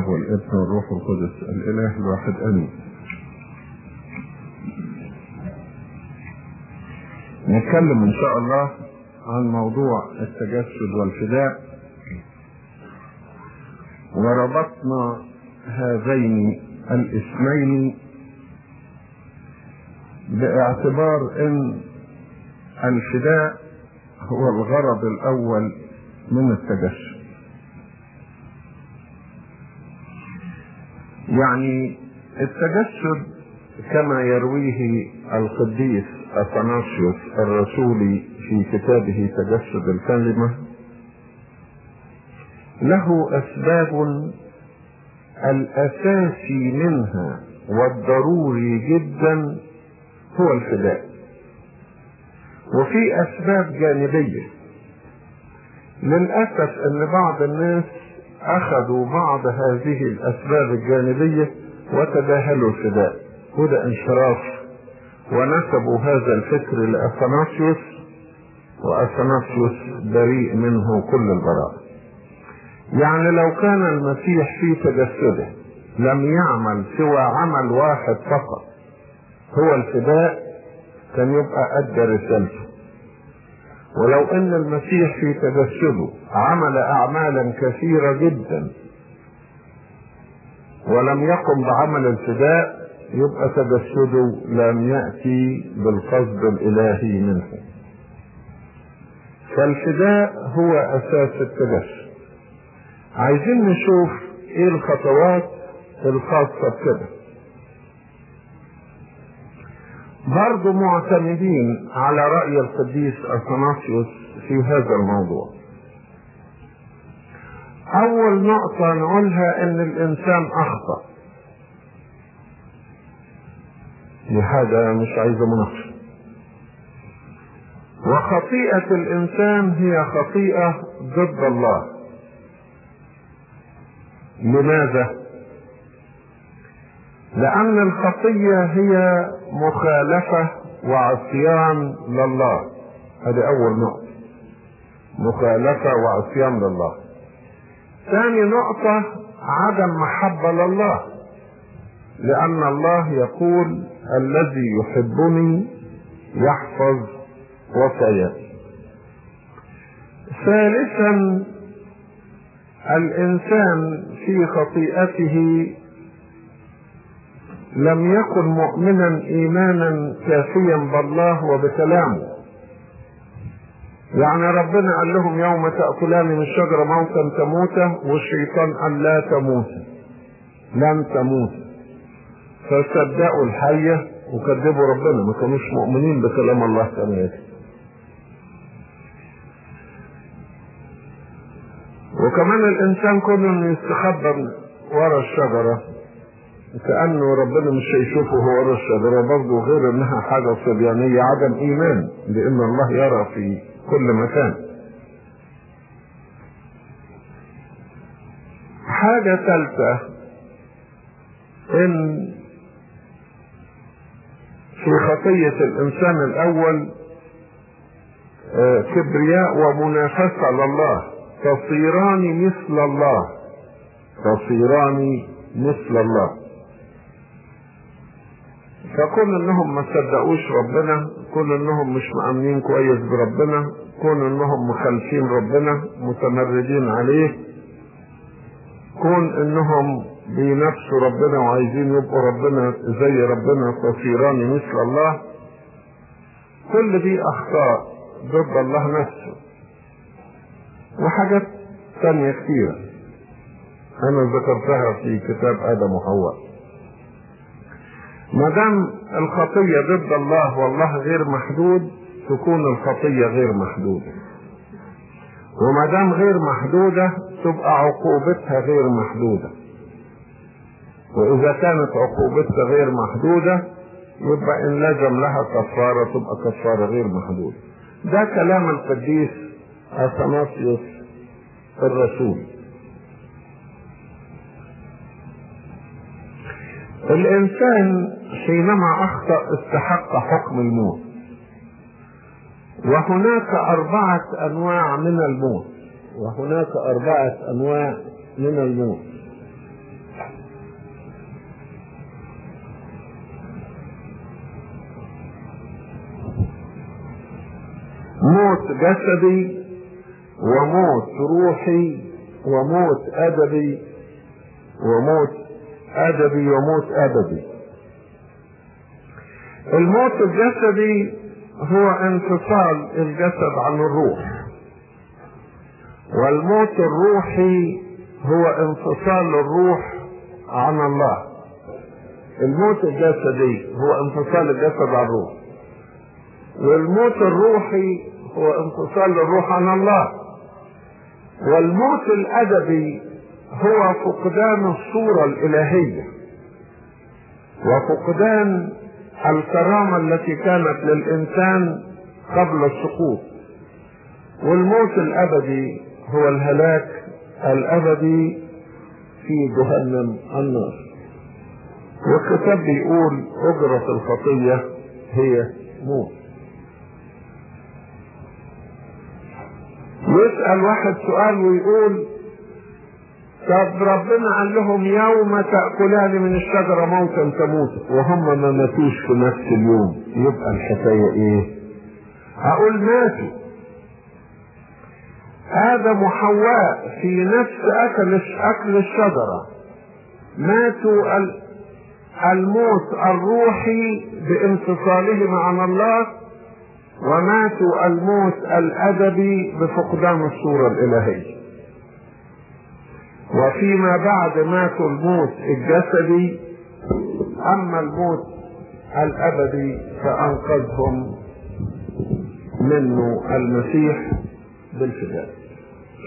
الاب والابن والروح القدس الإله الواحد آمين. نتكلم إن شاء الله عن موضوع التجسد والفداء. وربطنا هذين الاسمين باعتبار إن الفداء هو الغرض الأول من التجسد. يعني التجسد كما يرويه القديس اثناسيوس الرسولي في كتابه تجسد الكلمة له أسباب الاساسي منها والضروري جدا هو الفداء. وفي أسباب جانبية للأسف أن بعض الناس أخذوا بعض هذه الأسباب الجانبية وتجاهلوا الفداء. وده انحراف ونسبوا هذا الفكر لاثناسيوس وأثناسيوس بريء منه كل البراءة. يعني لو كان المسيح في تجسده لم يعمل سوى عمل واحد فقط هو الفداء كان يبقى ادى رسالته ولو أن المسيح في تجسده عمل أعمالا كثيرة جدا ولم يقم بعمل الفداء يبقى تجسده لم يأتي بالقصد الإلهي منه. فالفداء هو أساس التجسد. عايزين نشوف إيه الخطوات الخاصة بكده. برضو معتمدين على رأي القديس أثناسيوس في هذا الموضوع. أول نقطة نقولها إن الإنسان أخطأ. لهذا مش عايزة مناقشة. وخطيئة الإنسان هي خطيئة ضد الله. لماذا؟ لأن الخطية هي مخالفة وعصيان لله. هذه أول نقطة. مخالفة وعصيان لله. ثاني نقطة عدم محبة لله. لأن الله يقول الذي يحبني يحفظ وصاياي ثالثا الإنسان في خطيئته لم يكن مؤمنا إيمانا كافيا بالله وبكلامه. يعني ربنا قال لهم يوم تأكلان من الشجرة موتا تموتا والشيطان قال لا تموت. لن تموت. فصدقوا الحية وكذبوا ربنا. ما كانوش مؤمنين بكلام الله كمان وكمان الإنسان كله يستخبى ورا الشجرة كأنه ربنا مش هيشوفه هو ورا الشجرة برضه غير إنها حاجة صبيانية عدم إيمان لأن الله يرى في كل مكان. حاجة ثالثة إن في خطية الإنسان الأول كبرياء ومنافسة لله تصيران مثل الله تصيران مثل الله. فكون انهم ما صدقوش ربنا كون انهم مش مأمنين كويس بربنا كون انهم مخالفين ربنا متمردين عليه كون انهم بينافسوا ربنا وعايزين يبقوا ربنا زي ربنا تصيران مثل الله كل دي أخطاء ضد الله نفسه. وحاجات تانية كتيرة أنا ذكرتها في كتاب آدم وحواء. ما دام الخطية ضد الله والله غير محدود تكون الخطية غير محدودة. وما دام غير محدودة تبقى عقوبتها غير محدودة. وإذا كانت عقوبتها غير محدودة يبقى إن لزم لها كفارة تبقى كفارة غير محدودة. ده كلام القديس اثناسيوس الرسول. الإنسان حينما أخطأ استحق حكم الموت. وهناك أربعة أنواع من الموت. وهناك أربعة أنواع من الموت. موت جسدي وموت روحي وموت أدبي وموت أدبي وموت ابدي الموت الجسدي هو انفصال الجسد عن الروح. والموت الروحي هو انفصال الروح عن الله. الموت الجسدي هو انفصال الجسد عن الروح. والموت الروحي هو انفصال الروح عن الله. والموت الأدبي هو فقدان الصورة الإلهية وفقدان الكرامة التي كانت للإنسان قبل السقوط. والموت الأبدي هو الهلاك الأبدي في جهنم النار. والكتاب بيقول أجرة الخطية هي موت. يسأل واحد سؤال ويقول طب ربنا قال لهم يوم تأكلان من الشجرة موتا تموت. وهم ما ماتوش في نفس اليوم. يبقى الحكاية إيه؟ هقول ماتوا. آدم وحواء في نفس أكل أكل الشجرة. ماتوا الموت الروحي بانفصالهم عن الله وماتوا الموت الأدبي بفقدان الصورة الإلهية. وفيما بعد ماتوا الموت الجسدي أما الموت الأبدي فأنقذهم منه المسيح بالفداء.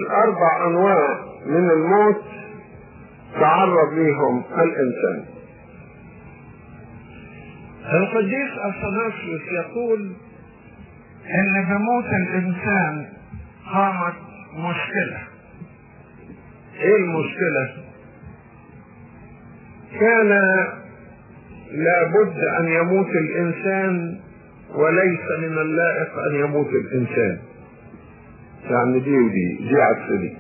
الأربع أنواع من الموت تعرض ليهم الإنسان. القديس أثناسيوس يقول إن بموت الإنسان قامت مشكلة. إيه المشكلة؟ كان لابد أن يموت الإنسان وليس من اللائق أن يموت الإنسان. يعني دي ودي دي عكس دي.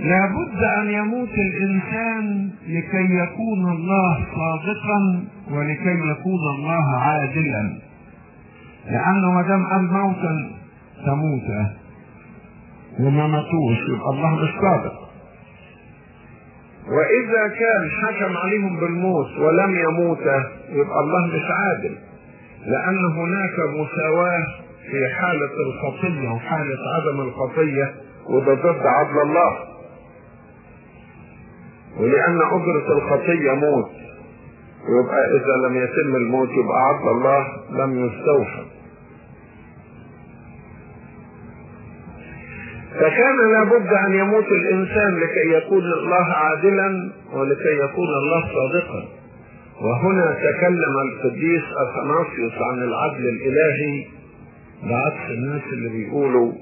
لابد أن يموت الإنسان لكي يكون الله صادقا ولكي يكون الله عادلا. لأنه ما دام قال موتا تموت وما ماتوش يبقى الله مش صادق. وإذا كان حكم عليهم بالموت ولم يموتا يبقى الله مش عادل. لأن هناك مساواة في حالة الخطية وحالة عدم الخطية وده ضد عدل الله. ولأن أجرة الخطية موت. يبقى إذا لم يتم الموت يبقى عدل الله لم يستوفى. فكان لابد أن يموت الإنسان لكي يكون الله عادلا ولكي يكون الله صادقا. وهنا تكلم القديس أثناسيوس عن العدل الإلهي بعكس الناس اللي بيقولوا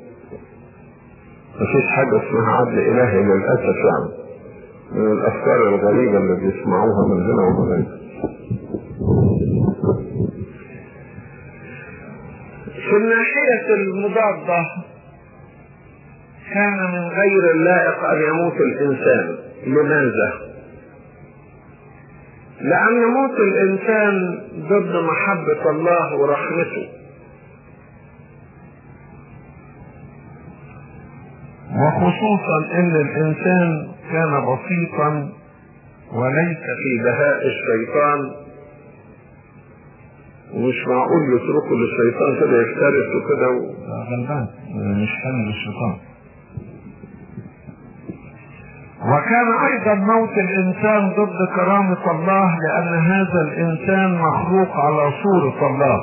مفيش حاجة اسمها عدل إلهي للأسف يعني من الأفكار الغريبة اللي بيسمعوها من هنا ومن هنا. في الناحية المضادة كان من غير اللائق أن يموت الإنسان. لماذا؟ لأن موت الإنسان ضد محبة الله ورحمته. وخصوصا إن الإنسان كان بسيطا وليس في بهاء الشيطان. ومش معقول يتركوا للشيطان كده يفترس وكده و... غلبان. مش حمل الشيطان. وكان أيضا موت الإنسان ضد كرامة الله لأن هذا الإنسان مخلوق على صورة الله.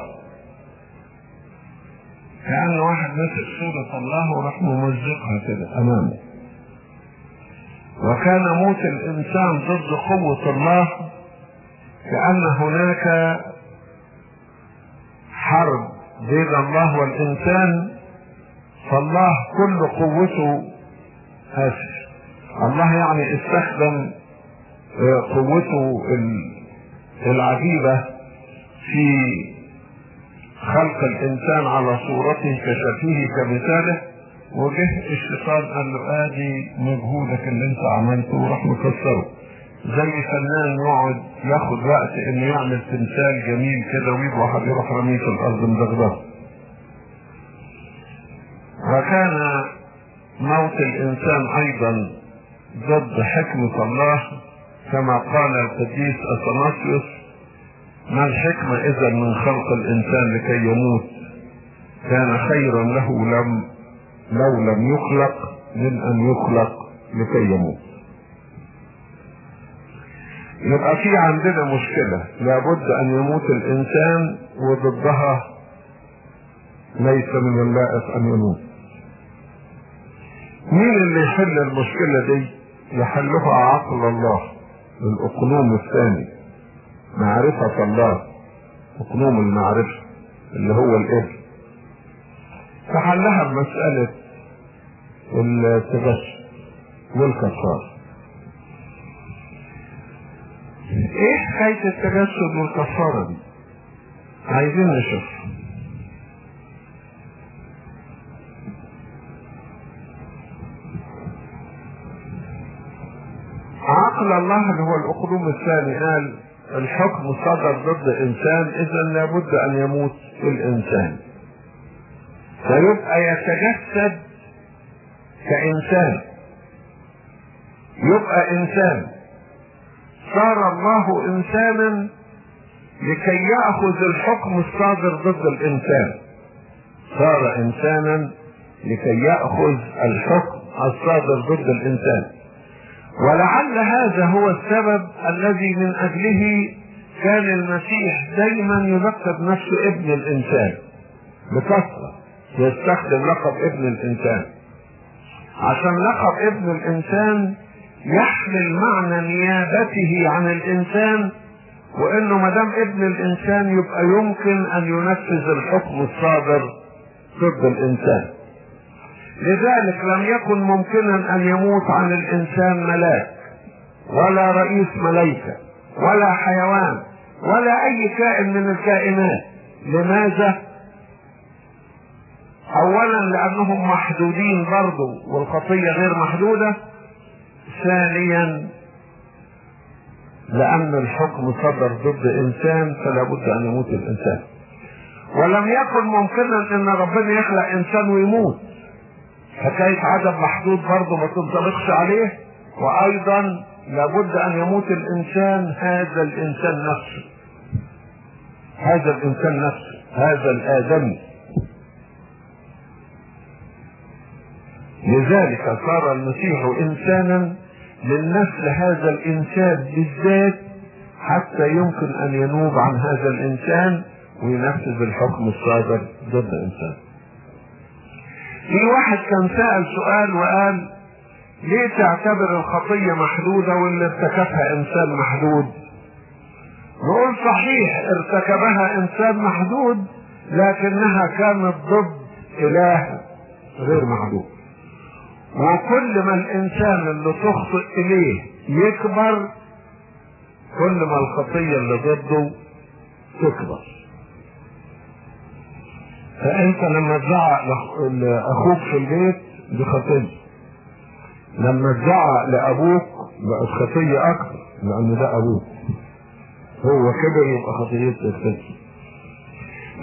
كأن واحد مسك صورة الله وراح ممزقها كده أمامه. وكان موت الإنسان ضد قوة الله كأن هناك حرب بين الله والإنسان فالله كل قوته آسف الله يعني استخدم قوته العجيبة في خلق الإنسان على صورته كشبهه كمثاله وجه الشيطان قال له آدي مجهودك اللي انت عملته وراح مكسره زي فنان يقعد ياخد وقت إنه يعمل تمثال جميل كده ويجي واحد يروح رميه في الأرض مدغدغ وكان موت الإنسان أيضا ضد حكمة الله كما قال القديس اثناسيوس ما الحكمة إذا من خلق الإنسان لكي يموت؟ كان خيرا له لم لو لم يخلق من أن يخلق لكي يموت. يبقى في عندنا مشكلة. لابد أن يموت الإنسان وضدها ليس من اللائق أن يموت. مين اللي يحل المشكلة دي؟ يحلها عقل الله الاقنوم الثاني معرفة الله اقنوم المعرفة اللي هو الابن فحلها بمسألة التجسد والكفار إيه حكاية التجسد والكفارة دي؟ عايزين نشوف. عقل الله اللي هو الأقلوم الثاني قال الحكم صدر ضد إنسان اذا لابد أن يموت الإنسان. فيبقى يتجسد كإنسان. يبقى إنسان. صار الله إنسانا لكي يأخذ الحكم الصادر ضد الإنسان. صار إنسانا لكي يأخذ الحكم الصادر ضد الإنسان. ولعل هذا هو السبب الذي من أجله كان المسيح دايما يلقب نفسه ابن الإنسان. بكثرة يستخدم لقب ابن الإنسان. عشان لقب ابن الإنسان يحمل معنى نيابته عن الإنسان وإنه ما دام ابن الإنسان يبقى يمكن أن ينفذ الحكم الصادر ضد الإنسان. لذلك لم يكن ممكنا أن يموت عن الإنسان ملاك ولا رئيس ملائكة ولا حيوان ولا أي كائن من الكائنات. لماذا؟ اولا لأنهم محدودين برضه والخطية غير محدودة. ثانيا لأن الحكم صدر ضد إنسان فلا بد أن يموت الإنسان. ولم يكن ممكنا أن ربنا يخلق إنسان ويموت. حكاية عدم محدود برضه ما تنطبقش عليه؟ وأيضا لابد أن يموت الإنسان هذا الإنسان نفسه. هذا الإنسان نفسه هذا الادمي لذلك صار المسيح انسانا للنسل هذا الإنسان بالذات حتى يمكن أن ينوب عن هذا الإنسان وينفذ الحكم الصادر ضد انسان في واحد كان سأل سؤال وقال ليه تعتبر الخطية محدودة واللي ارتكبها إنسان محدود؟ نقول صحيح ارتكبها إنسان محدود لكنها كانت ضد إله غير محدود. وكل ما الإنسان اللي تخطئ إليه يكبر كل ما الخطية اللي ضده تكبر. فأنت لما تزعق لأخوك في البيت دي خطيه لما تزعق لأبوك بقت خطية أكتر لأن ده أبوك. هو كبر يبقى خطيته تكتر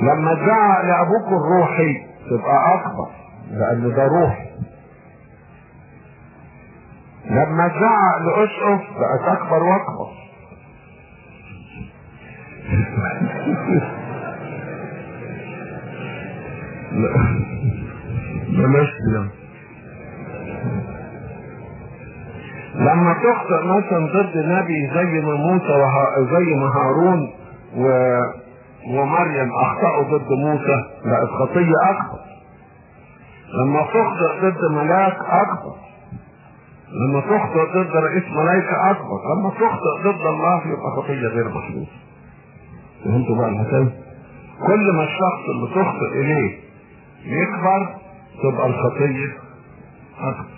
لما تزعق لأبوك الروحي تبقى أكبر لأن ده روحي. لما تزعق لأسقف بقت أكبر وأكبر. لما تخطئ مثلا ضد نبي زي ما موسى زي ما هارون و... ومريم أخطأوا ضد موسى بقت خطية أكبر. لما تخطئ ضد ملاك أكبر. لما تخطئ ضد رئيس ملائكة أكبر. لما تخطئ ضد الله يبقى خطية غير محدودة فهمتوا بقى الحكاية؟ كل ما الشخص اللي تخطئ إليه يكبر تبقى الخطية أكبر.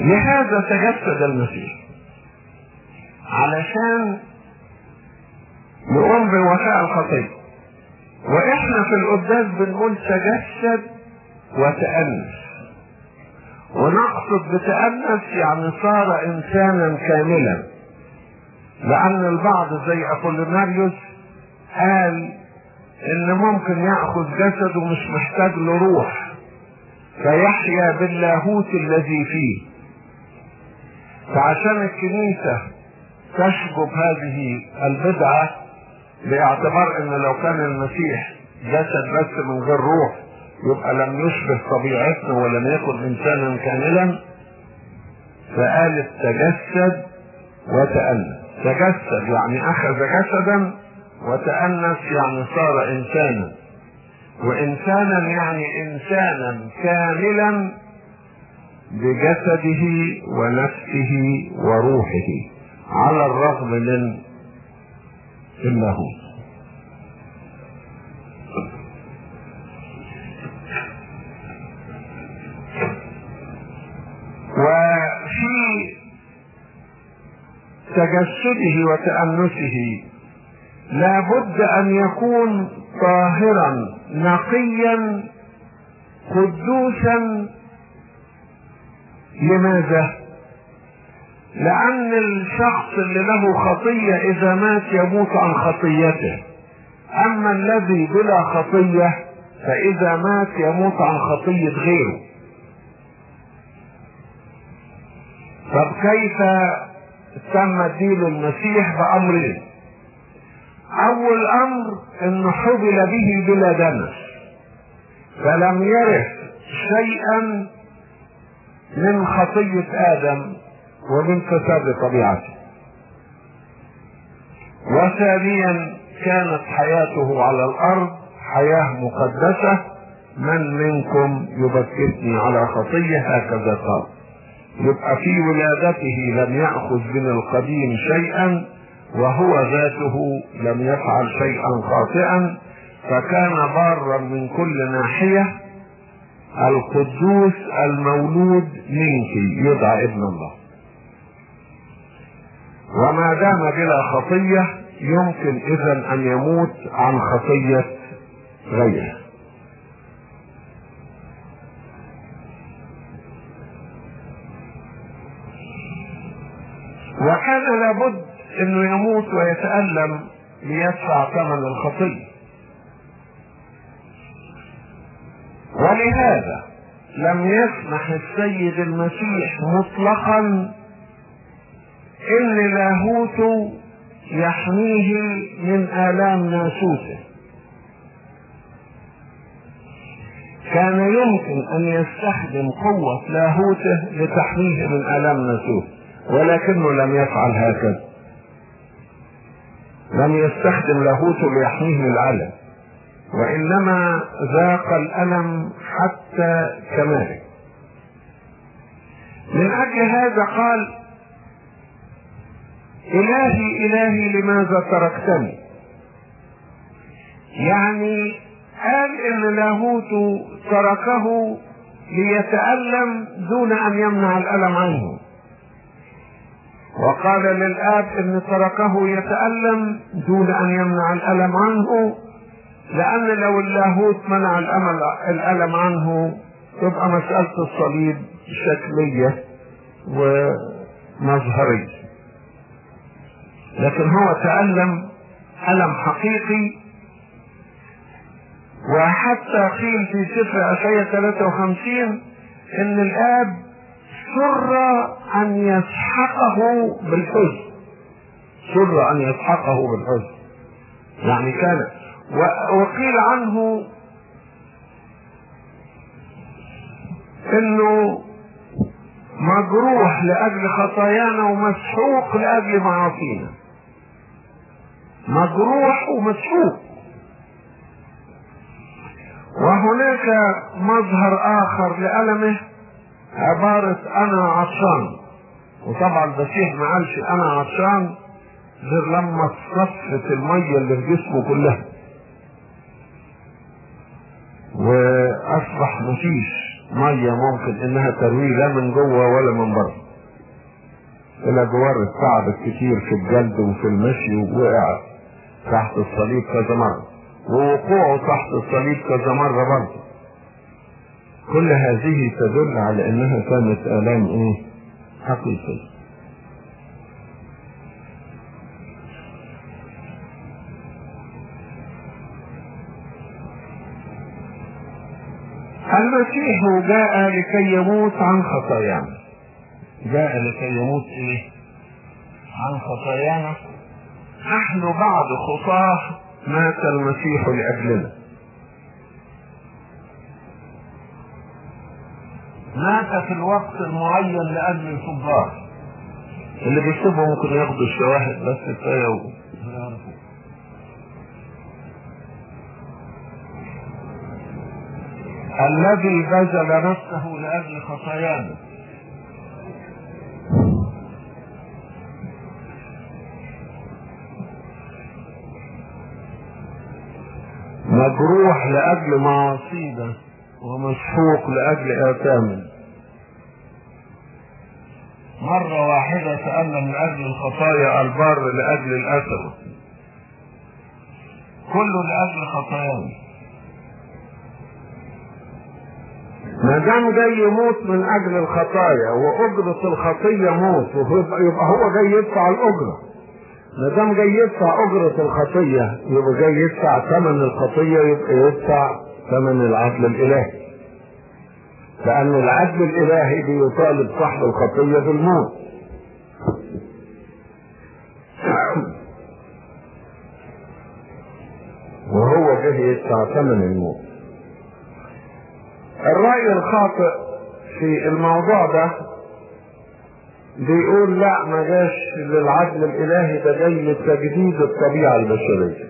لهذا تجسد المسيح علشان يقوم بوفاء الخطية. وإحنا في القداس بنقول تجسد وتأنس. ونقصد بتأنس يعني صار إنسانا كاملا. لأن البعض زي ابوليناريوس قال إن ممكن يأخذ جسد ومش محتاج له روح فيحيا باللاهوت الذي فيه. فعشان الكنيسة تشجب هذه البدعة باعتبار إن لو كان المسيح جسد بس من غير روح يبقى لم يشبه طبيعتنا ولم يكن إنسانا كاملا فقالت تجسد وتأنس تجسد يعني أخذ جسدا وتأنس يعني صار إنسانا. وإنسانا يعني إنسانا كاملا بجسده ونفسه وروحه على الرغم من اللاهوت وفي تجسده وتأنسه. لابد أن يكون طاهرا نقيا قدوسا لماذا؟ لأن الشخص اللي له خطية إذا مات يموت عن خطيته. أما الذي بلا خطية فإذا مات يموت عن خطية غيره. طب كيف تم دين المسيح بأمرين أول أمر أنه حبل به بلا دنس فلم يرث شيئا من خطية آدم ومن فساد طبيعته. وثانيا كانت حياته على الأرض حياة مقدسة. من منكم يبكتني على خطية؟ هكذا قال. يبقى في ولادته لم يأخذ من القديم شيئا وهو ذاته لم يفعل شيئا خاطئا فكان بارا من كل ناحية. القدوس المولود منك يدعى ابن الله. وما دام بلا خطية يمكن اذا أن يموت عن خطية غيره. وكان لابد إنه يموت ويتألم ليدفع ثمن الخطية ولهذا لم يسمح السيد المسيح مطلقا إن لاهوته يحميه من آلام ناسوته. كان يمكن أن يستخدم قوة لاهوته لتحميه من آلام ناسوته. ولكنه لم يفعل هكذا. لم يستخدم لاهوته ليحميه من العلم وإنما ذاق الألم حتى كماله. من أجل هذا قال إلهي إلهي لماذا تركتني؟ يعني قال إن لاهوت تركه ليتألم دون أن يمنع الألم عنه؟ وقال للآب إن تركه يتألم دون أن يمنع الألم عنه لأن لو اللاهوت منع الأمل الألم عنه تبقى مسألة الصليب شكلية ومظهرية. لكن هو تألم ألم حقيقي وحتى قيل في سفر أشعية 53 إن الآب سر أن يسحقه بالحزن. سر أن يسحقه بالحزن. يعني كان وقيل عنه إنه مجروح لأجل خطايانا ومسحوق لأجل معاصينا. مجروح ومسحوق. وهناك مظهر آخر لألمه عبارة أنا عطشان. وطبعا المسيح ما قالش أنا عطشان غير لما اتصفت المية اللي في جسمه كلها. وأصبح مفيش مية ممكن إنها ترويه لا من جوه ولا من بره. إلى جوار التعب الكتير في الجلد وفي المشي ووقع تحت الصليب كذا مرة. ووقوعه تحت الصليب كذا مرة برضه. كل هذه تدل على أنها كانت آلام إيه؟ حقيقية. المسيح جاء لكي يموت عن خطايانا جاء لكي يموت إيه؟ عن خطايانا. نحن بعد خطاه مات المسيح لأجلنا. مات في الوقت المعين لأجل الفجار. اللي بيكتبوا ممكن ياخدوا الشواهد بس كفاية و... الذي بذل نفسه لأجل خطايانا. مجروح لأجل معاصينا. ومسحوق لأجل اثامنا مرة واحدة سألنا من أجل الخطايا البر لأجل الأثم كله لأجل خطايانا ما دام جاي يموت من أجل الخطايا واجرة الخطية موت يبقى يبقى هو جاي يدفع الأجرة. ما دام جاي يدفع أجرة الخطية يبقى جاي يدفع ثمن الخطية يبقى يدفع ثمن العدل الإلهي. لأن العدل الإلهي بيطالب صاحب الخطية بالموت. وهو جه يدفع ثمن الموت. الرأي الخاطئ في الموضوع ده بيقول لا ما جاش للعدل الإلهي ده جاي لتجديد الطبيعة البشرية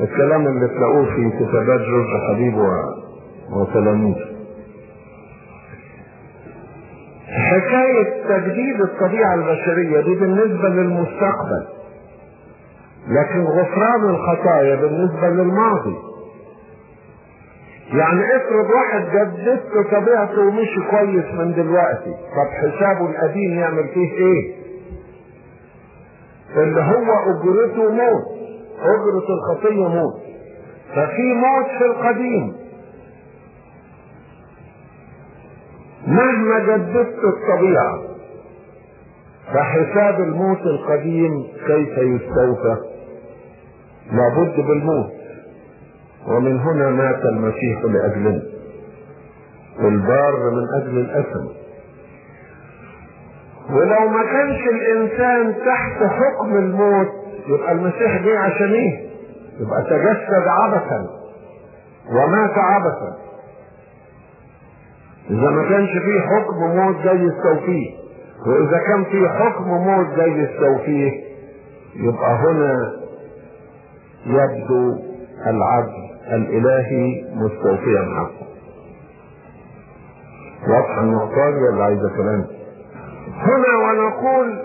الكلام اللي تلاقوه في كتابات جورج حبيب وتلاميذه حكاية تجديد الطبيعة البشرية دي بالنسبة للمستقبل. لكن غفران الخطايا بالنسبة للماضي. يعني افرض واحد جددت طبيعته ومشي كويس من دلوقتي. طب حسابه القديم يعمل فيه إيه؟ اللي هو أجرته موت. اجرة الخطية موت. ففي موت في القديم. مهما جددت الطبيعة فحساب الموت القديم كيف يستوفى؟ لابد بالموت. ومن هنا مات المسيح لأجلنا والبار من أجل الأثم ولو ما كانش الإنسان تحت حكم الموت يبقى المسيح جه عشان إيه؟ يبقى تجسد عبثا. ومات عبثا. إذا ما كانش فيه حكم موت جاي يستوفيه وإذا كان فيه حكم موت جاي يستوفيه يبقى هنا يبدو العدل الإلهي مستوفيا حقه واضح النقطة دي ولا عايزة كلام؟ هنا ونقول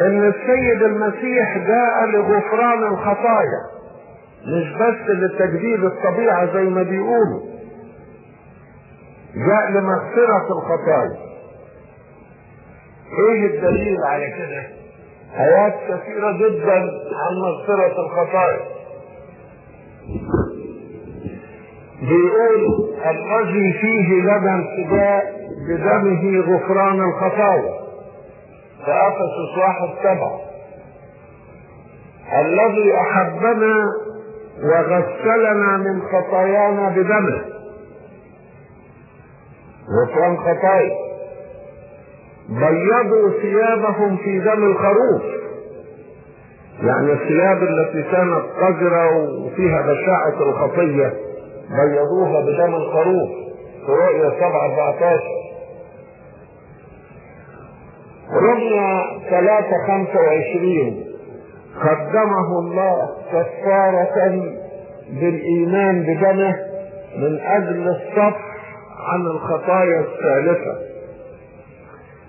إن السيد المسيح جاء لغفران الخطايا مش بس لتجديد الطبيعة زي ما بيقولوا جاء لمغفرة الخطايا. إيه الدليل على كده؟ آيات كثيرة جدا عن مغفرة الخطايا. بيقول الذي فيه لنا الفداء بدمه غفران الخطايا. في افسس واحد سبعة الذي أحبنا وغسلنا من خطايانا بدمه. غفران خطايا بيضوا ثيابهم في دم الخروف. يعني الثياب التي كانت قذرة وفيها بشاعة الخطية بيضوها بدم الخروف. في رؤية 7 14 رمية 3 25 قدمه الله كفارة بالإيمان بدمه من أجل الصفح عن الخطايا السالفة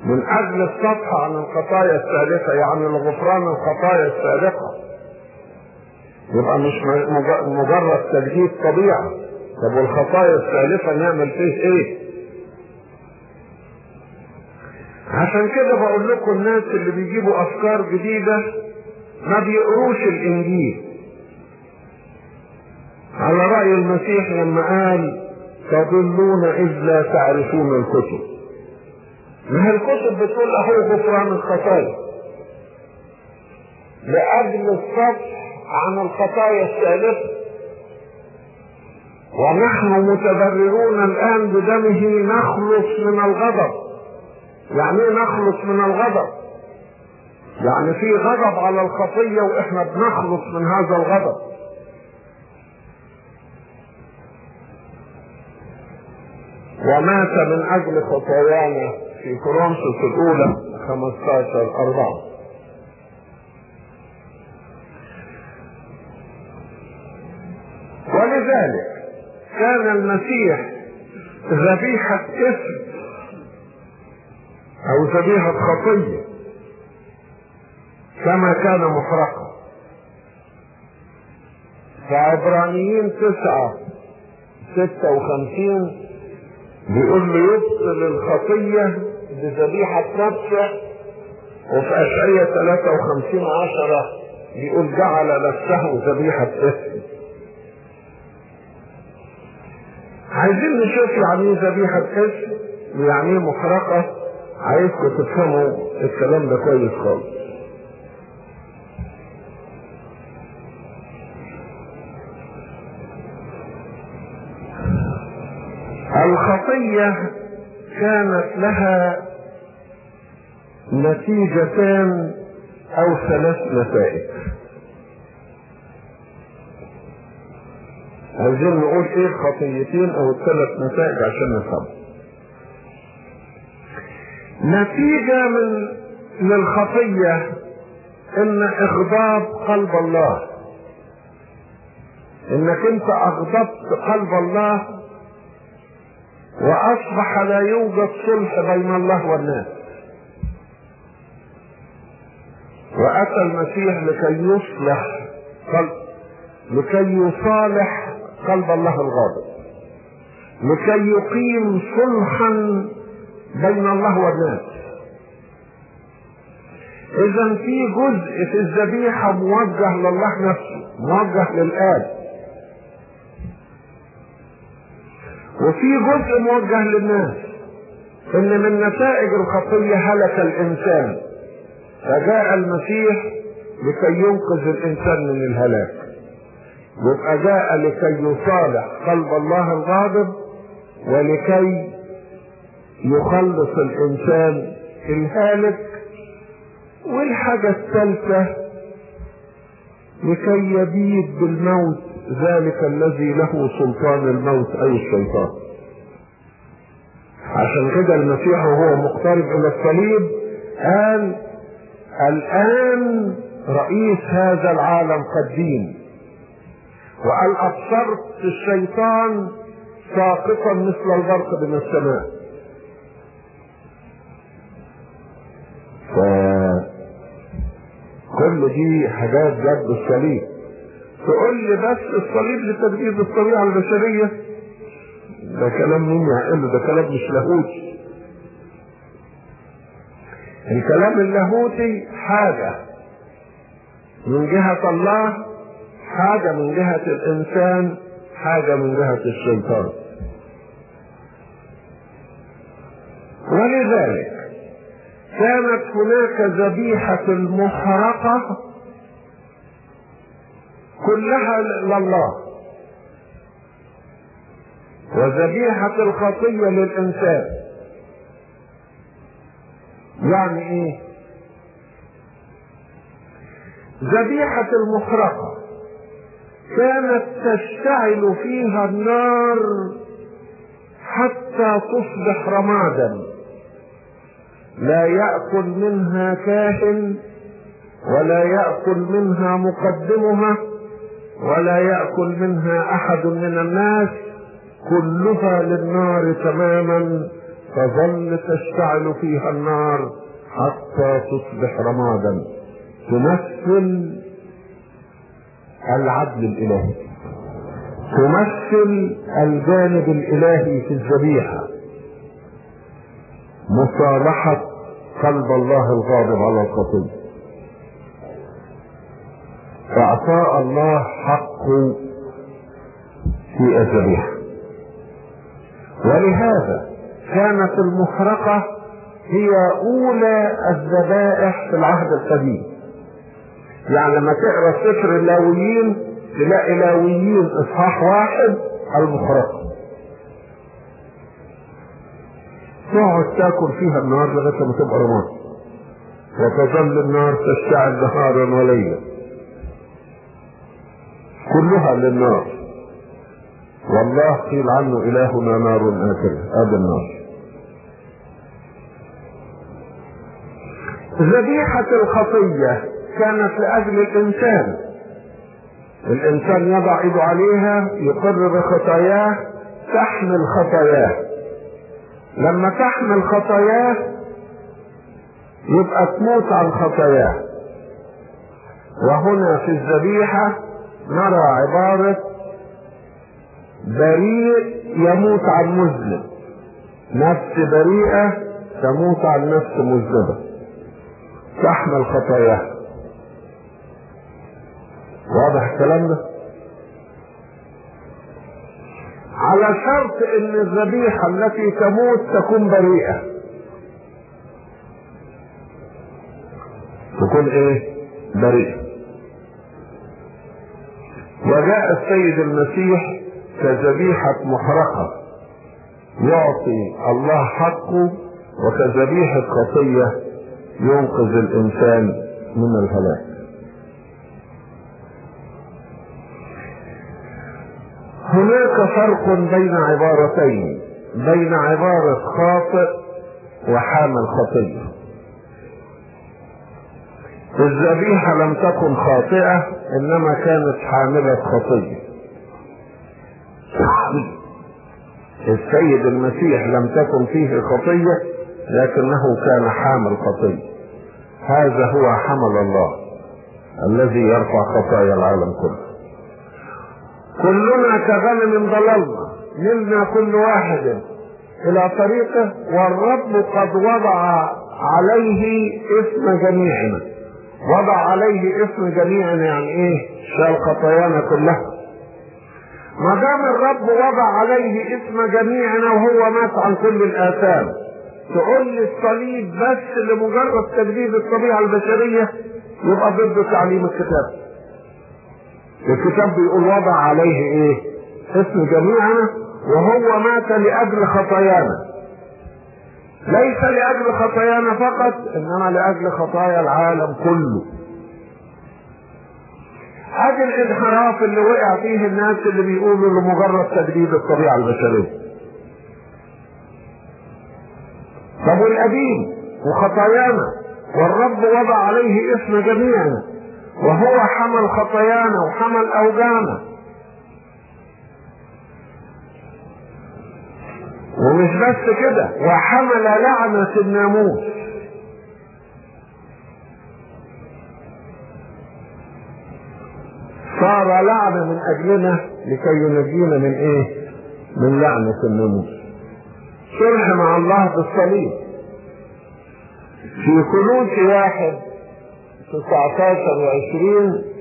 من أجل الصفح عن الخطايا السالفة يعني الغفران الخطايا السابقة يبقى مش مجرد تجديد طبيعة طب والخطايا السالفة نعمل فيه إيه؟ عشان كده بقول لكم الناس اللي بيجيبوا أفكار جديدة ما بيقروش الإنجيل. على رأي المسيح لما قال تضلون إذ لا تعرفون الكتب ما هي الكتب بتقول أهو غفران الخطايا لأجل الصفح عن الخطايا السالفه ونحن متبررون الآن بدمه نخلص من الغضب. يعني إيه نخلص من الغضب؟ يعني في غضب على الخطية وإحنا بنخلص من هذا الغضب. ومات من أجل خطايانا في كورنثوس الأولى 15 4 ولذلك كان المسيح ذبيحة اسم أو ذبيحة خطية كما كان محرقا فعبرانيين تسعة ستة وخمسين بيقول له يبطل الخطية بذبيحة نفسه وفي أشعية 53 عشرة بيقول جعل نفسه ذبيحة اسم. عايزين نشوف يعني إيه ذبيحة اسم؟ ويعني إيه محرقة عايزكم تفهموا الكلام ده كويس خالص. الخطية كانت لها نتيجتان أو ثلاث نتائج. عايزين نقول إيه الخطيتين أو الثلاث نتائج عشان نفهم. نتيجة من للخطية إن إغضاب قلب الله. إنك أنت أغضبت قلب الله وأصبح لا يوجد صلح بين الله والناس. وأتى المسيح لكي يصلح قلب لكي يصالح قلب الله الغاضب لكي يقيم صلحا بين الله والناس. إذا في جزء في الذبيحة موجه لله نفسه موجه للآب. وفي جزء موجه للناس إن من نتائج الخطية هلك الإنسان. فجاء المسيح لكي ينقذ الإنسان من الهلاك. يبقى جاء لكي يصالح قلب الله الغاضب ولكي يخلص الإنسان الهالك والحاجة الثالثة لكي يبيد بالموت ذلك الذي له سلطان الموت أي الشيطان. عشان كده المسيح وهو مقترب إلى الصليب قال الآن رئيس هذا العالم قد دين وقال أبصرت الشيطان ساقطا مثل البرق من السماء. كل دي حاجات جد الصليب. تقول لي بس الصليب لتجديد الطبيعة البشرية؟ ده كلام مين يعقله ده كلام مش لاهوتي. الكلام اللاهوتي حاجة. من جهة الله حاجة من جهة الإنسان حاجة من جهة الشيطان. ولذلك كانت هناك ذبيحة المحرقة كلها لله. وذبيحة الخطية للإنسان. يعني إيه؟ ذبيحة المحرقة كانت تشتعل فيها النار حتى تصبح رمادا. لا يأكل منها كاهن ولا يأكل منها مقدمها ولا يأكل منها أحد من الناس كلها للنار تماما تظل تشتعل فيها النار حتى تصبح رمادا. تمثل العدل الإلهي. تمثل الجانب الإلهي في الذبيحة. مصالحة قلب الله الغاضب على الخطية إعطاء الله حقه في الذبيحة ولهذا كانت المحرقة هي أولى الذبائح في العهد القديم. يعني لما تقرأ سفر اللاويين تلاقي لاويين إصحاح واحد المحرقة. تقعد تاكل فيها النار لغاية ما تبقى رماد. وتظل النار تشتعل نهارا وليلا. كلها للنار. والله قيل عنه إلهنا نار آكلة هذا النار. ذبيحة الخطية كانت لأجل الإنسان. الإنسان يضع إيده عليها يقر بخطاياه تحمل خطاياه. لما تحمل خطاياه يبقى تموت عن خطاياه. وهنا في الذبيحة نرى عبارة بريء يموت عن مذنب. نفس بريئة تموت عن نفس مذنبة. تحمل خطاياها واضح الكلام ده؟ على شرط إن الذبيحة التي تموت تكون بريئة. تكون إيه؟ بريئة. وجاء السيد المسيح كذبيحة محرقة. يعطي الله حقه وكذبيحة خطية ينقذ الإنسان من الهلاك. هناك فرق بين عبارتين بين عبارة خاطئ وحامل خطية الذبيحة لم تكن خاطئة إنما كانت حاملة خطية السيد المسيح لم تكن فيه خطية لكنه كان حامل خطية هذا هو حمل الله الذي يرفع خطايا العالم كله. كلنا كغنم ضللنا. منا كل واحد إلى طريقه والرب قد وضع عليه اسم جميعنا. وضع عليه اسم جميعنا يعني إيه؟ شال خطايانا كلها. ما دام الرب وضع عليه اسم جميعنا وهو مات عن كل الآثام تقول لي الصليب بس لمجرد تجديد الطبيعة البشرية؟ يبقى ضد تعليم الكتاب. الكتاب بيقول وضع عليه إيه؟ اسم جميعنا وهو مات لأجل خطايانا. ليس لأجل خطايانا فقط إنما لأجل خطايا العالم كله. ادي الانحراف اللي وقع فيه الناس اللي بيقولوا لمجرد تجديد الطبيعة البشرية. طب والقديم وخطايانا والرب وضع عليه اسم جميعنا. وهو حمل خطايانا وحمل أوجانا. ومش بس كده وحمل لعنة الناموس. صار لعنة من أجلنا لكي ينجينا من إيه؟ من لعنة الناموس. صلح مع الله بالصليب في كنوز واحد 19 و20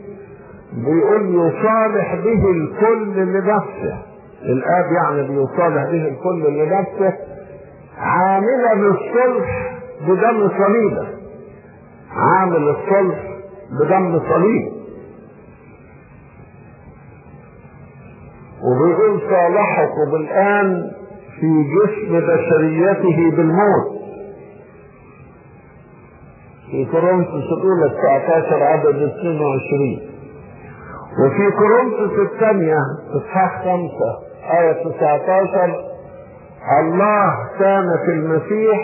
بيقول يصالح به الكل لنفسه. الآب يعني بيصالح به الكل لنفسه عاملا الصلح بدم صليبة. عامل الصلح بدم صليب وبيقول صالحكم الآن في جسم بشريته بالموت. في كورنثوس الاولى 19 عدد 22 وفي كورنثوس الثانية إصحاح 5 آية 19 الله كان في المسيح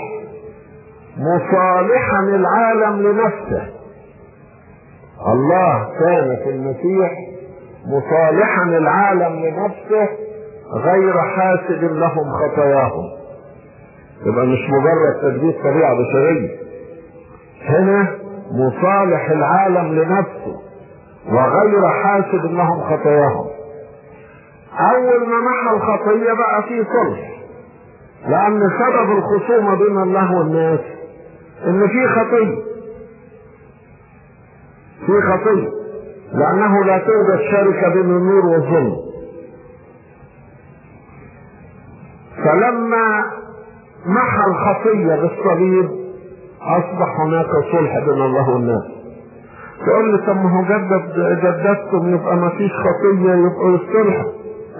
مصالحا العالم لنفسه. الله كان في المسيح مصالحا العالم لنفسه غير حاسد لهم خطاياهم. يبقى مش مجرد تجديد طبيعة بشرية. هنا مصالح العالم لنفسه وغير حاسد لهم خطاياهم. أول ما محى الخطية بقى في صلح لأن سبب الخصومة بين الله والناس إن في خطية. في خطية لأنه لا توجد شركة بين النور والظلم. فلما محى الخطية بالصليب أصبح هناك صلح بين الله والناس. تقول لي طب ما هو جدد جددتم يبقى ما فيش خطية يبقوا يصلحوا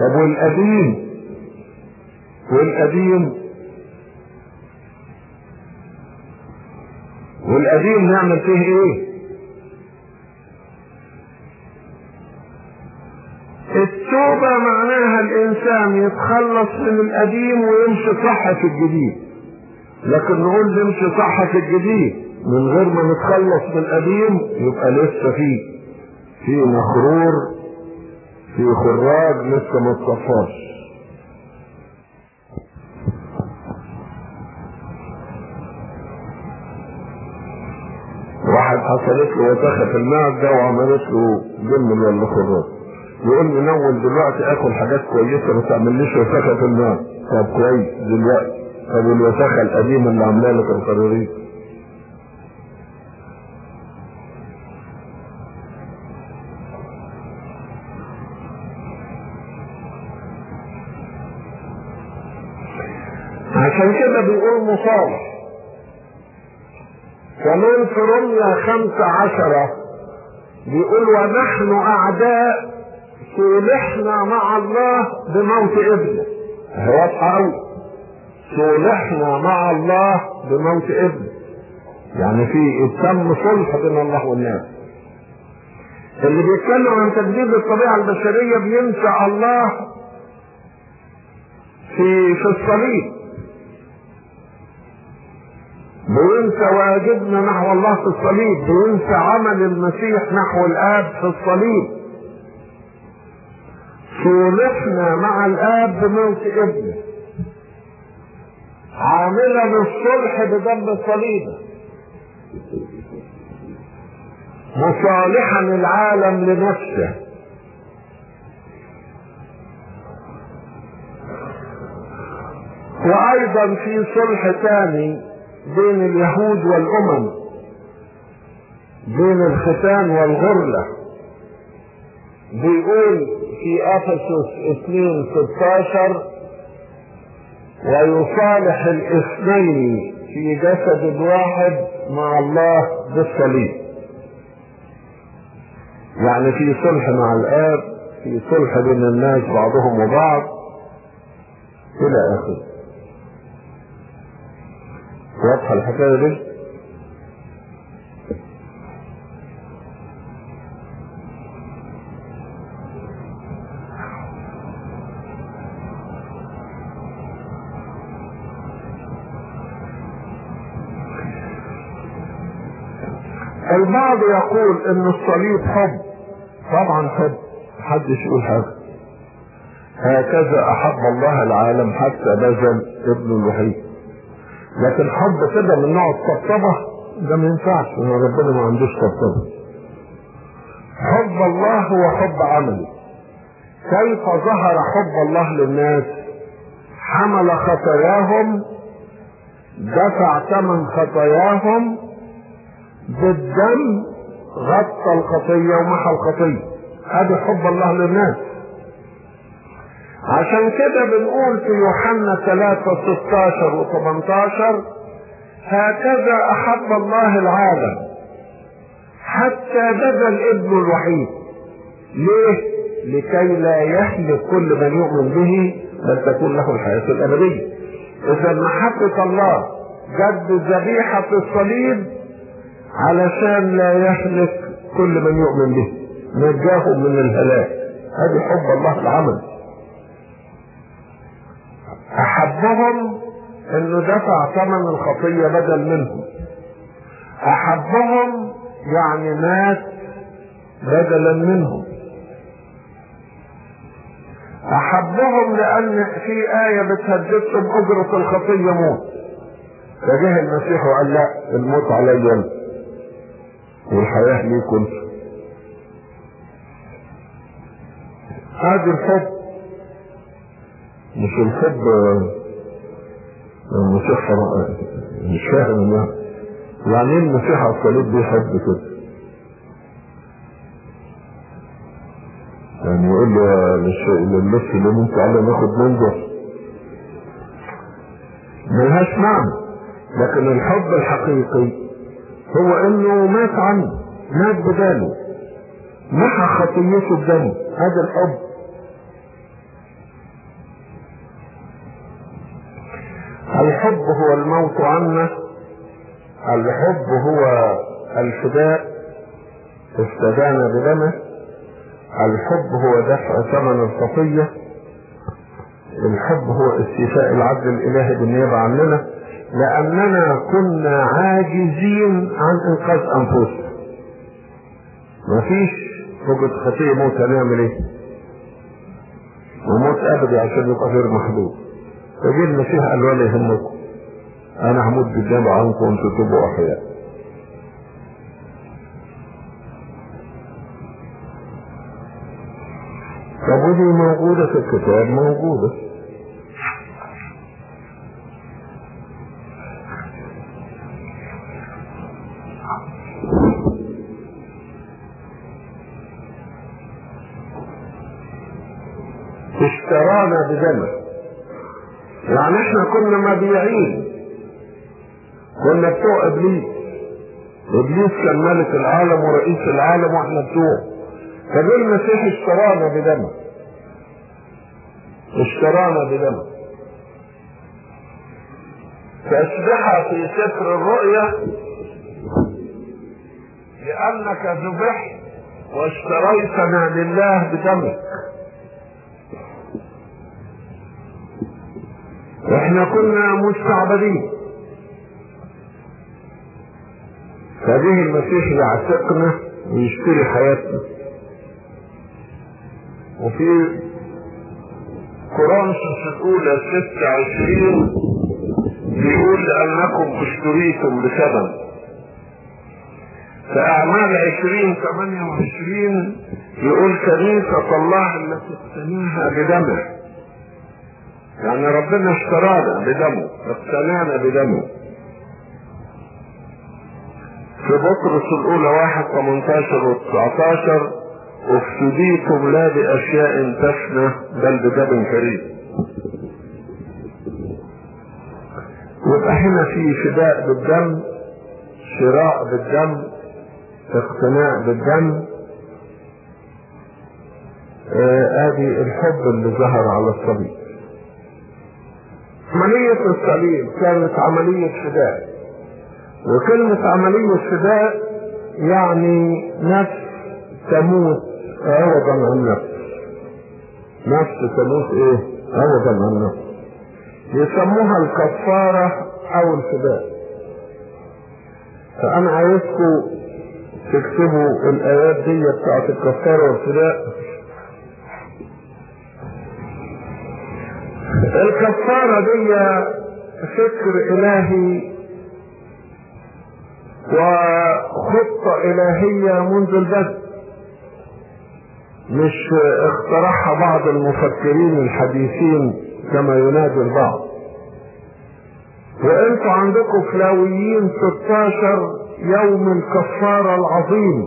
طب والقديم؟ والقديم؟ والقديم نعمل فيه إيه؟ التوبة معناها الإنسان يتخلص من القديم ويمشي صح في الجديد. لكن نقول نمشي صح في الجديد. من غير ما نتخلص من القديم يبقى لسه فيه في مخرور في خراج لسه ما اتصفاش. واحد حصلت له وسخة في المعدة وعملت له جمل ولا خراج يقول لي نول دلوقتي آكل حاجات كويسة ما تعمليش وسخة في المعدة. طب كويس دلوقتي. طب الوسخه القديمه اللي عاملاها لك القراريط عشان كده بيقول مصالح. كمان في رمية خمسة عشرة. بيقول ونحن أعداء صلحنا مع الله بموت ابنه. واضحة أوي. صلحنا مع الله بموت ابنه يعني في تم صلح بين الله والناس. اللي بيتكلم عن تجديد الطبيعة البشرية بينسى الله في في الصليب. بينسى واجبنا نحو الله في الصليب. بينسى عمل المسيح نحو الآب في الصليب. صلحنا مع الآب بموت ابنه عاملا الصلح بدم الصليب مصالحا العالم لنفسه. وأيضا في صلح ثاني بين اليهود والأمم بين الختان والغرلة. بيقول في آفسس 2 16 ويصالح الاثنين في جسد واحد مع الله بالصليب يعني في صلح مع الآب في صلح بين الناس بعضهم وبعض. إلى آخره. واضحه الحكاية دي؟ البعض يقول إن الصليب حب. طبعا حب. محدش يقول حاجة. هكذا أحب الله العالم حتى بذل ابنه الوحيد. لكن حب كده من نوع الطبطبة ده ما ينفعش. إن ربنا ما عندوش طبطبة. حب الله هو حب عملي. كيف ظهر حب الله للناس؟ حمل خطاياهم دفع ثمن خطاياهم بالدم غطى الخطية ومحى الخطية هذا حب الله للناس. عشان كده بنقول في يوحنا 3 16 و 18 هكذا أحب الله العالم حتى بذل ابنه الوحيد. ليه؟ لكي لا يهلك كل من يؤمن به بل تكون له الحياة الأبدية. إذا محبة الله جد ذبيحة الصليب علشان لا يهلك كل من يؤمن به. نجاهم من الهلاك. هذه حب الله العمل. أحبهم إنه دفع ثمن الخطية بدل منهم. أحبهم يعني مات بدلا منهم. أحبهم لأن في آية بتهددهم أجرة الخطية موت. فجه المسيح وقال لا الموت علي. والحياة ليكم هذا الحب مش الحب المسيح مش فاهم يعني يعني إيه على الصليب بيحب كده؟ يعني يقول للنفس اللي انت على ناخد منظر ملهاش معنى. لكن الحب الحقيقي هو إنه مات عنه مات بداله محى خطيته الدم هذا الحب الحب هو الموت عنا. الحب هو الفداء. استدان بدمه. الحب هو دفع ثمن الخطيه الحب هو استيفاء العدل الإلهي بالنيابة عننا. لأننا كنا عاجزين عن إنقاذ أنفسنا. مفيش وجد خطية موت هنعمل إيه؟ وموت أبدي عشان يبقى غير محدود. فجي المسيح قال ولا يهمكم أنا هموت بالجنب عنكم وأنتم تبقوا أحياء. طب ودي موجودة في الكتاب؟ موجودة. كنا مبيعين. كنا بتوع إبليس. إبليس كان ملك العالم ورئيس العالم وإحنا بتوعه. فجه المسيح اشترانا بدمه. اشترانا بدمه. تسبحة في سفر الرؤيا لأنك ذبحت واشتريتنا لله بدمك. إحنا كنا مستعبدين. فجه المسيح يعتقنا ويشتري حياتنا. وفي كورنثوس الأولى 26 بيقول لأنكم اشتريتم بثمن فأعمال 20 28 يقول كنيسة الله التي اقتناها بدمه يعني ربنا اشترانا بدمه اقتنانا بدمه. في بطرس الأولى واحد 18 و 19 افتديتم لا بأشياء تفنى بل بدم كريم. يبقى هنا في فداء بالدم شراء بالدم اقتناع بالدم. ادي آه الحب اللي ظهر على الصليب. عملية الصليب كانت عملية فداء وكلمة عملية فداء يعني نفس تموت عوضا عن نفس. نفس تموت إيه؟ عوضا عن نفس. يسموها الكفارة أو الفداء. فأنا عايزكم تكتبوا الآيات دي بتاعت الكفارة والفداء الكفارة دي فكر إلهي وخطة إلهية منذ البدء. مش اخترعها بعض المفكرين الحديثين كما ينادي البعض. وإنتوا عندكم فلاويين 16 يوم الكفارة العظيم.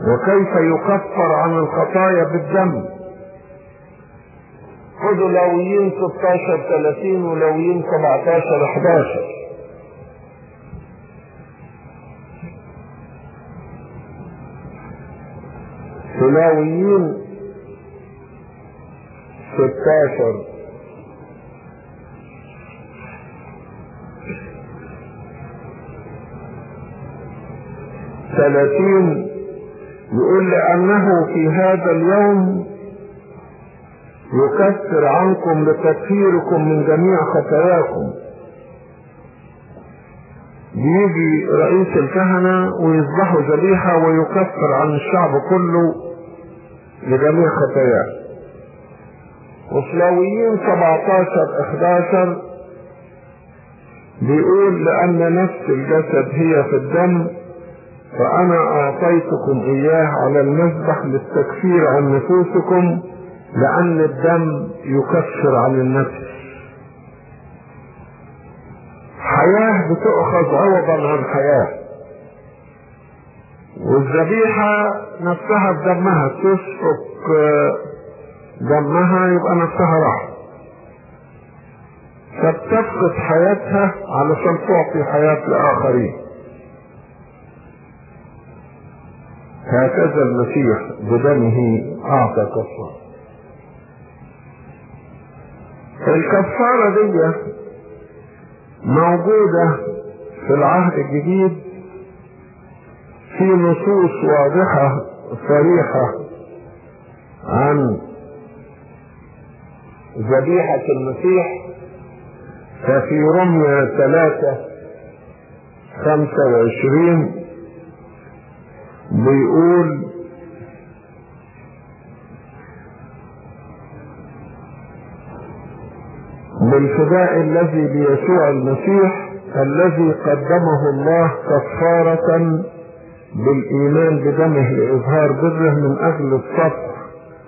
وكيف يكفر عن الخطايا بالدم؟ خذوا لويين 16 30 ولويين 17 11 سلاويين 16 ثلاثين يقول لأنه في هذا اليوم يكفر عنكم لتكفيركم من جميع خطاياكم. بيجي رئيس الكهنة ويذبحوا ذبيحة ويكفر عن الشعب كله لجميع خطاياه. وفلاويين 17 11 بيقول لأن نفس الجسد هي في الدم فأنا أعطيتكم إياه على المذبح للتكفير عن نفوسكم. لأن الدم يكفر عن النفس. حياة بتؤخذ عوضا عن حياة. والذبيحة نفسها بدمها تسفك دمها يبقى نفسها راح فبتفقد حياتها علشان تعطي حياة لآخرين هكذا المسيح بدمه أعطى كفارة الكفارة دي موجودة في العهد الجديد في نصوص واضحة صريحة عن ذبيحة المسيح ففي رمية ثلاثة خمسة وعشرين بيقول بالفداء الذي بيسوع المسيح الذي قدمه الله كفارة بالإيمان بدمه لإظهار بره من أجل الصف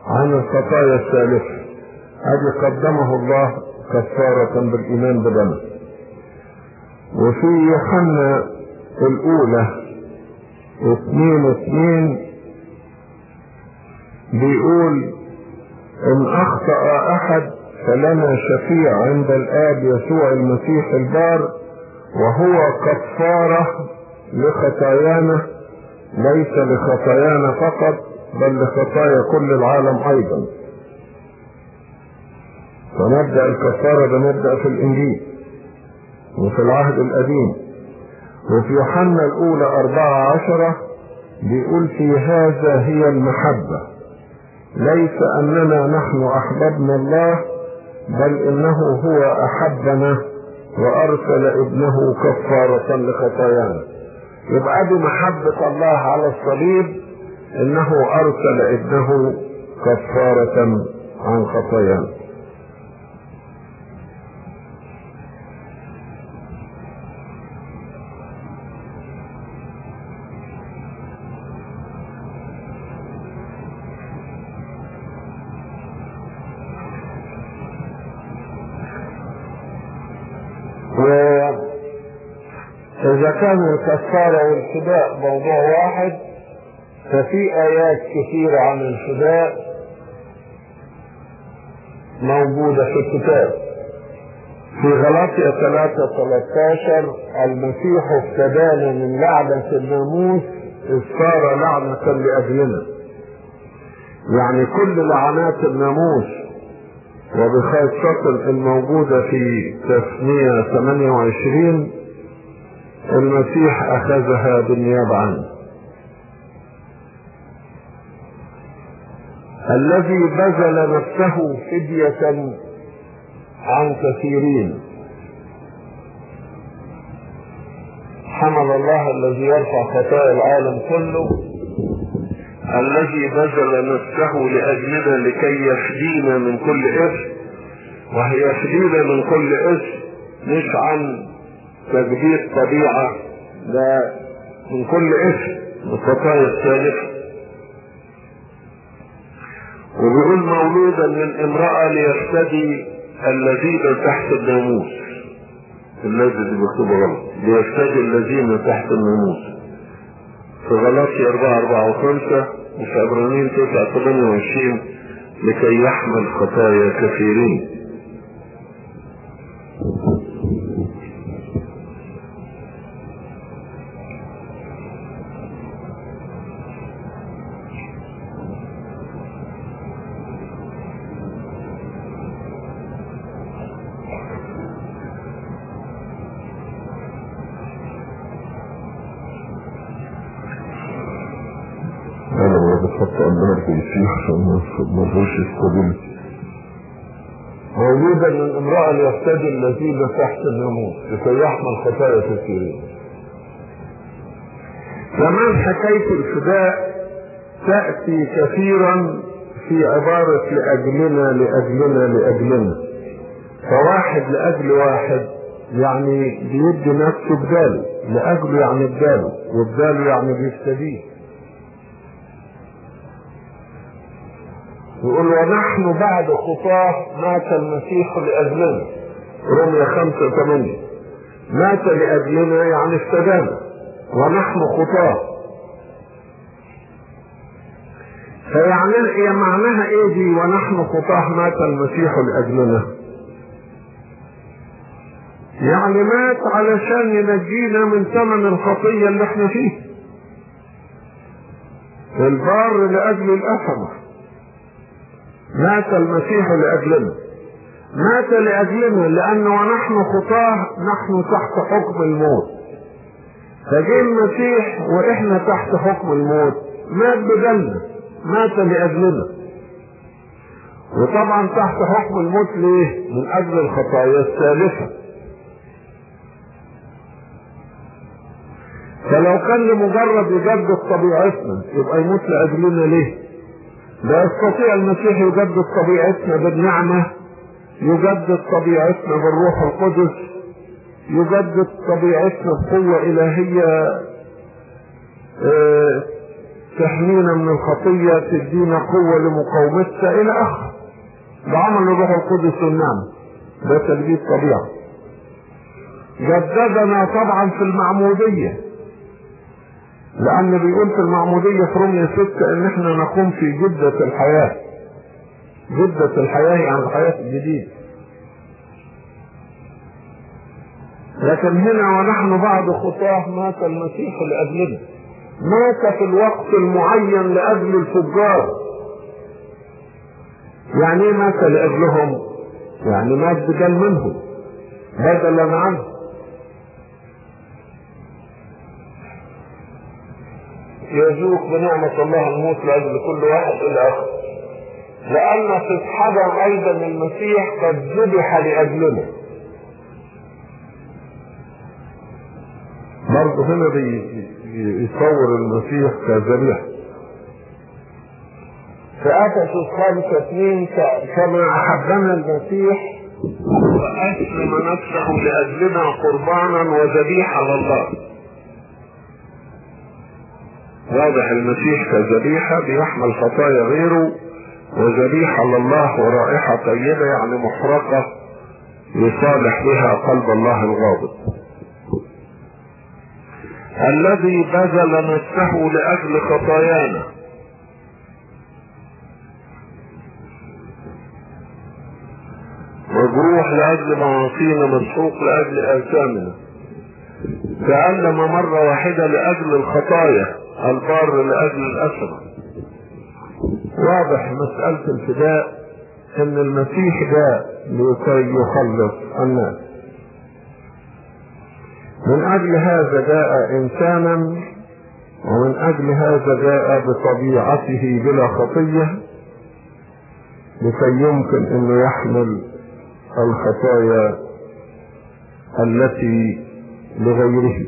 عن الخطايا السالفة هذه قدمه الله كفارة بالإيمان بدمه. وفي يوحنا الأولى اثنين اثنين بيقول إن أخطأ أحد فلنا شفيع عند الآب يسوع المسيح البار وهو كفارة لخطايانا ليس لخطايانا فقط بل لخطايا كل العالم أيضا. فمبدأ الكفارة ده مبدأ في الإنجيل وفي العهد القديم. وفي يوحنا الأولى أربعة عشرة بيقول في هذا هي المحبة ليس أننا نحن أحببنا الله بل إنه هو أحبنا وأرسل ابنه كفارة لخطايانا. يبقى دي محبة الله على الصليب إنه أرسل ابنه كفارة عن خطايانا. كان الكفارة والفداء موضوع واحد ففي آيات كثيرة عن الفداء موجودة في الكتاب. في غلاطية 3 13 المسيح افتدانا من لعنة الناموس إذ صار لعنة لأجلنا. يعني كل لعنات الناموس وبخاصة الموجودة في تثنية 28 المسيح أخذها بالنيابة عنه. الذي بذل نفسه فدية عن كثيرين. حمل الله الذي يرفع خطايا العالم كله. الذي بذل نفسه لأجلنا لكي يفدينا من كل إثم وهي يفدينا من كل إثم مش عن تجديد طبيعة ده من كل إثم الخطايا السالفة وبيقول مولودا من امرأة ليفتدي الذين تحت الناموس. الذي اللي مكتوبة غلط. ليفتدي الذين تحت الناموس. في غلاطي 4 4 و5 وفي عبرانيين 9 28 لكي يحمل خطايا كثيرين. عشان ما تفوش يستقبل مولودا من امرأة ليفتدي الذين تحت الناموس لكي يحمل خطايا كثيرين كمان حكاية الفداء تأتي كثيرا في عبارة لأجلنا لأجلنا لأجلنا. فواحد لأجل واحد يعني بيدي نفسه بداله. لأجله يعني بداله وبداله يعني بيفتديه. يقول ونحن بعد خطاة مات المسيح لأجلنا. رمية خمسة ثمانية مات لأجلنا يعني افتدانا ونحن خطاة. فيعني هي معناها إيه دي؟ ونحن خطاة مات المسيح لأجلنا. يعني مات علشان ينجينا من ثمن الخطية اللي إحنا فيه. البار لأجل الأثمة مات المسيح لأجلنا. مات لأجلنا لأن ونحن خطاه نحن تحت حكم الموت. فجه المسيح وإحنا تحت حكم الموت. مات بدلنا مات لأجلنا. وطبعا تحت حكم الموت ليه؟ من أجل الخطايا السالفة فلو كان لمجرد يجدد طبيعتنا يبقى يموت لأجلنا ليه؟ لا يستطيع المسيح يجدد طبيعتنا بالنعمة يجدد طبيعتنا بالروح القدس يجدد طبيعتنا بقوة إلهية آه تحمينا من الخطية تدينا قوة لمقاومتها إلى آخره ده عمل الروح القدس والنعمة ده تجديد طبيعة جددنا طبعا في المعمودية. لأن بيقول في المعمودية في رمية ستة إن إحنا نقوم في جدة الحياة. جدة الحياة يعني الحياة الجديدة. لكن هنا ونحن بعد خطاه مات المسيح لأجلنا. مات في الوقت المعين لأجل الفجار. يعني إيه مات لأجلهم؟ يعني مات بدل منهم بدلا عنه. يزوق بنعمة الله الموت لأجل كل واحد إلى آخره لأن في الحضر أيضا المسيح قد ذبح لأجلنا. برضه هنا بيصور المسيح كذبيحة في أفسس اثنين كما أحبنا المسيح وأسلم نفسه لأجلنا قربانا وذبيحة لله. واضح المسيح كذبيحة بيحمل خطايا غيره وذبيحة لله ورائحة طيبة يعني محرقة يصالح بها قلب الله الغاضب. الذي بذل نفسه لأجل خطايانا. مجروح لأجل معاصينا مسحوق لأجل آثامنا تألم مرة واحدة لأجل الخطايا. البار لأجل الأسرة. واضح مسألة الفداء إن المسيح جاء لكي يخلص الناس. من أجل هذا جاء إنسانا ومن أجل هذا جاء بطبيعته بلا خطية لكي يمكن انه يحمل الخطايا التي لغيره.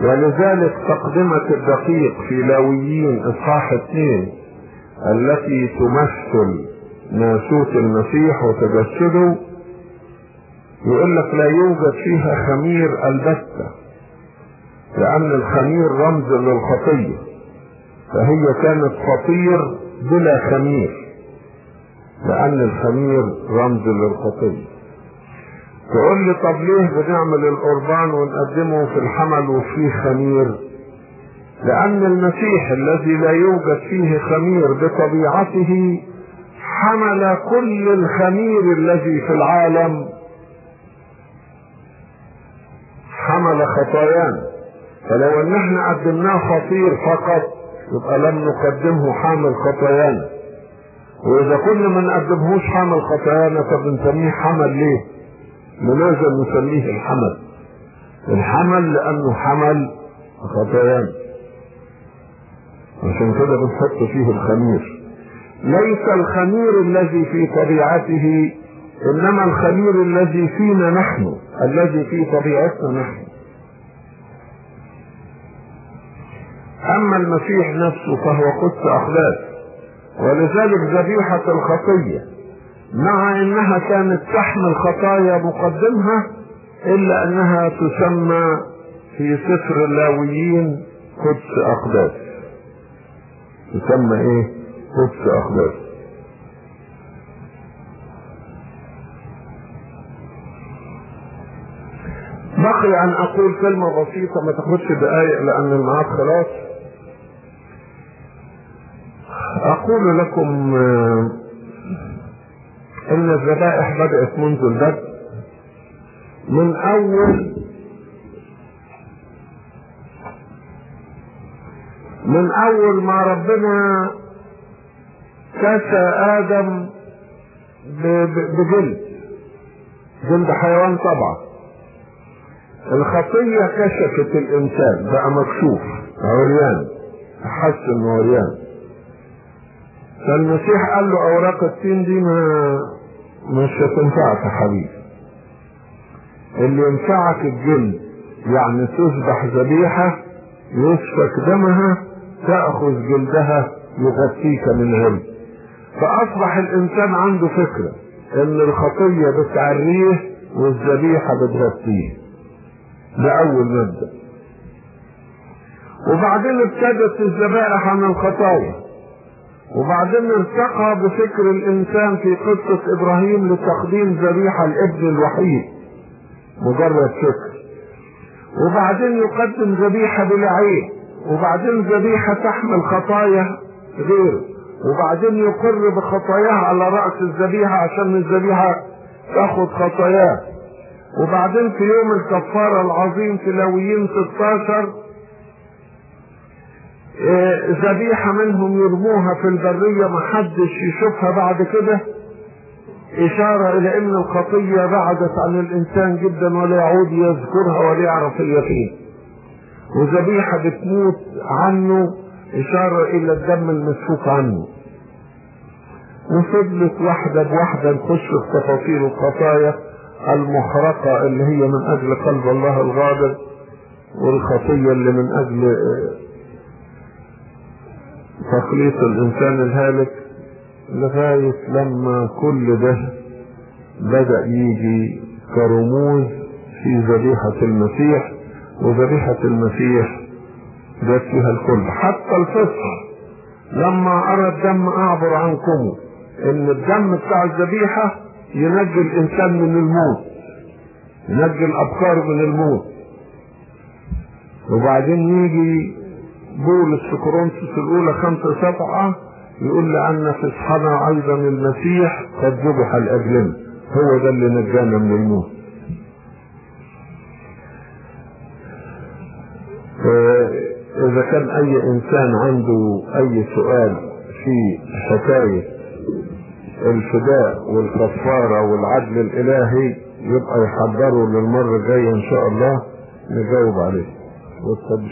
ولذلك تقدمة الدقيق في لاويين إصحاح اثنين التي تمثل ناسوت المسيح وتجسده يقول لك لا يوجد فيها خمير البتة لأن الخمير رمز للخطية فهي كانت فطير بلا خمير لأن الخمير رمز للخطية. تقول لي طب ليه بنعمل القربان ونقدمه في الحمل وفيه خمير؟ لأن المسيح الذي لا يوجد فيه خمير بطبيعته حمل كل الخمير الذي في العالم. حمل خطايانا فلو أن إحنا قدمناه خطير فقط يبقى لم نقدمه حامل خطايانا وإذا كنا ما نقدمهوش حامل خطايانا فبنسميه حمل ليه؟ لماذا نسميه الحمل. الحمل لأنه حمل خطايانا عشان كده بنحط فيه الخمير. ليس الخمير الذي في طبيعته إنما الخمير الذي فينا نحن الذي في طبيعتنا نحن. أما المسيح نفسه فهو قدس أخلاق ولذلك ذبيحة الخطية مع إنها كانت تحمل خطايا مقدمها إلا أنها تسمى في سفر اللاويين قدس أقداس. تسمى إيه؟ قدس أقداس. بقي أن أقول كلمة بسيطة ما تاخدش دقايق لأن الميعاد خلاص. أقول لكم إن الذبائح بدأت منذ البدء. من أول من أول ما ربنا كسى آدم بجلد. جلد حيوان طبعا. الخطية كشفت الإنسان بقى مكشوف عريان حس إنه عريان. فالمسيح قال له أوراق التين دي ما مش هتنفعك يا حبيبي. اللي ينفعك الجلد يعني تذبح ذبيحة يسفك دمها تأخذ جلدها يغطيك من فأصبح الإنسان عنده فكرة إن الخطية بتعريه والذبيحة بتغطيه. ده أول مبدأ. وبعدين ابتدت الذبائح عن الخطايا. وبعدين ارتقى بفكر الإنسان في قصة إبراهيم لتقديم ذبيحة الابن الوحيد. مجرد فكر وبعدين يقدم ذبيحة بلا عيب وبعدين ذبيحة تحمل خطايا غيره. وبعدين يقر بخطاياه على رأس الذبيحة عشان الذبيحة تاخد خطاياه. وبعدين في يوم الكفارة العظيم في لاويين 16 ذبيحة منهم يرموها في البرية محدش يشوفها بعد كده. إشارة إلى أن الخطية بعدت عن الإنسان جدا ولا يعود يذكرها ولا يعرف هي فين. وذبيحة بتموت عنه إشارة إلى الدم المسفوك عنه. وفضلت واحدة بواحدة نخش في تفاصيل الخطايا المحرقة اللي هي من أجل قلب الله الغاضب والخطية اللي من أجل تخليص الإنسان الهالك لغاية لما كل ده بدأ يجي كرموز في ذبيحة المسيح وذبيحة المسيح جت فيها الكل. حتى الفصح لما أرى الدم أعبر عنكم إن الدم بتاع الذبيحة ينجي الإنسان من الموت ينجي الأبكار من الموت. وبعدين يجي بولس في كورنثوس الأولى خمسة سبعة يقول لأن فصحنا أيضا المسيح قد ذبح لأجلنا هو ده اللي نجانا من الموت. إذا كان أي إنسان عنده أي سؤال في حكاية الفداء والكفارة والعدل الإلهي يبقى يحضروا للمرة الجاية إن شاء الله نجاوب عليه.